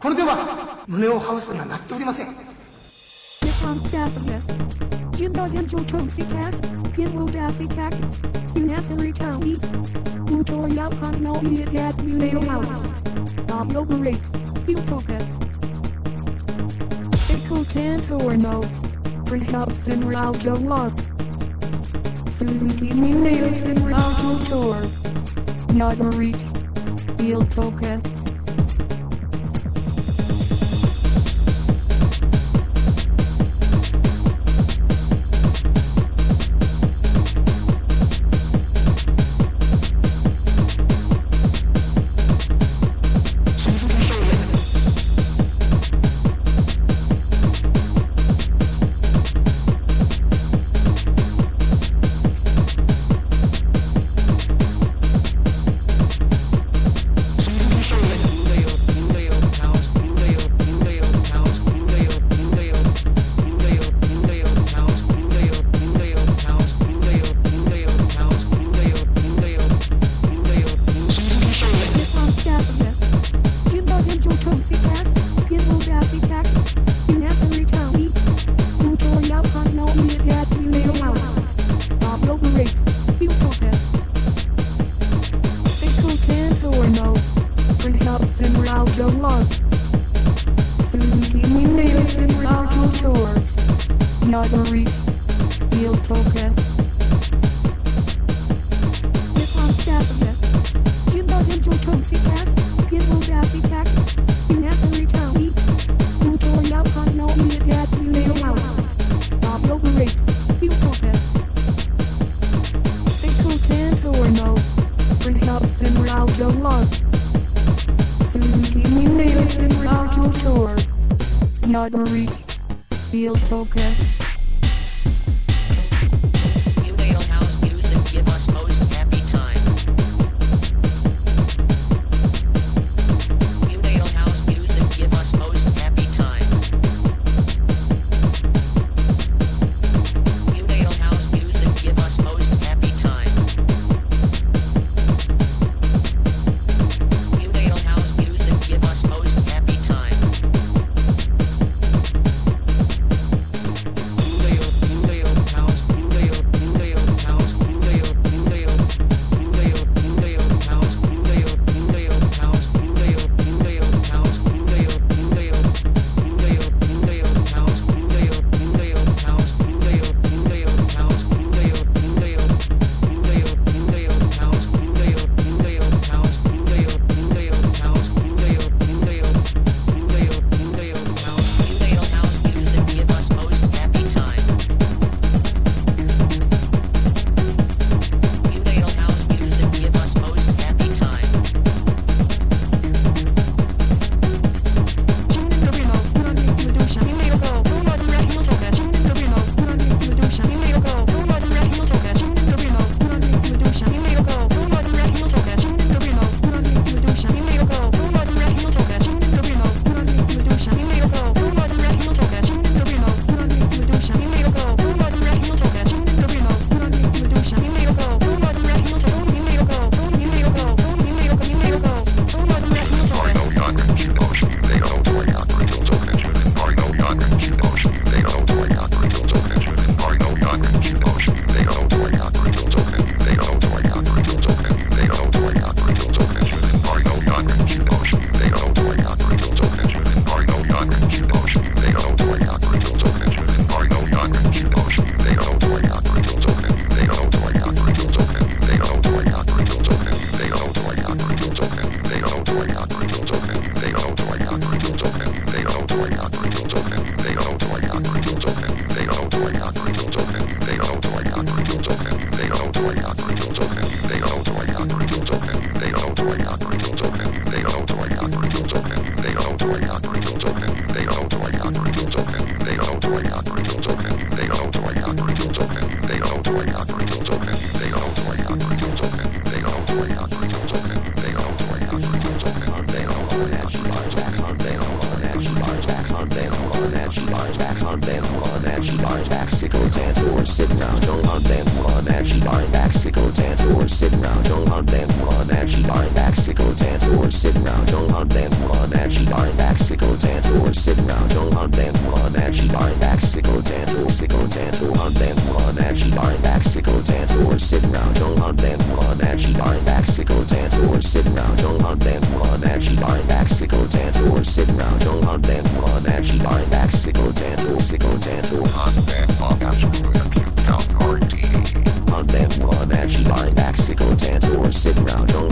これではムネオハウスが鳴っておりません人道援助調整キャス、貧乏出せキャッ、キュナセリカウィ、ウトリアパンのイエガッミレオハウス、アブロブレイ、ヒュトケ。エコテントーノ、プリハプセンラウジョワー、スズキミレオセンラウジョトー、ナドリッ、イルトケ。Nagarite, Iltoka. Nippon Sapphire. Jimbo Hinjo Tosi Tas, Pinwo Dasi Tak, Unasari Tawi, Utori Alcon no Iat Muneo House. Dom Noberate, Utoka. Iko Tantorno, Perhaps in Raujo Love. Suzuki Muneos in Raujo Tor. Nagarite, Iltoka. Around, dance, or sit round don't on bind back sickle tantor round don't on them one bind back sickle tantor sit round don't on them one bind back sickle tantor sit round don't on them one bind back sickle tantor tantor tantor sit round on them one bind back sickle tantor sit round on them one bind back sickle tantor sit round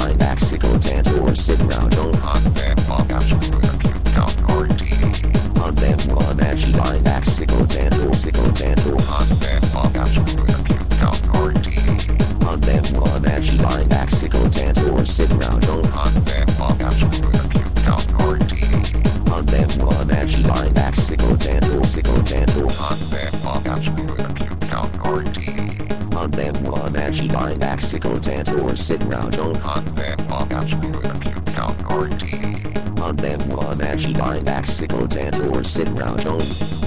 bind back sickle tantor sit round don't on that she bind back count RD on them one she bind back sickle tantor sickle on them one that she bind back count RD on them one she bind back sickle tantor sit round don't on that she bind back count RD on them one she bind back sickle tantor sickle on them one that she bind back count RD on them one that she bind back sickle tantor sit round don't on them one that she bind back count RD on them one that she bind back sickle tantor sit round don't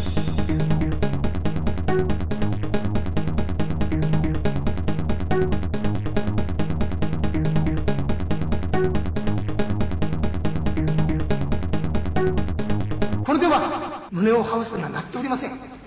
これでは胸をハウスが鳴っておりません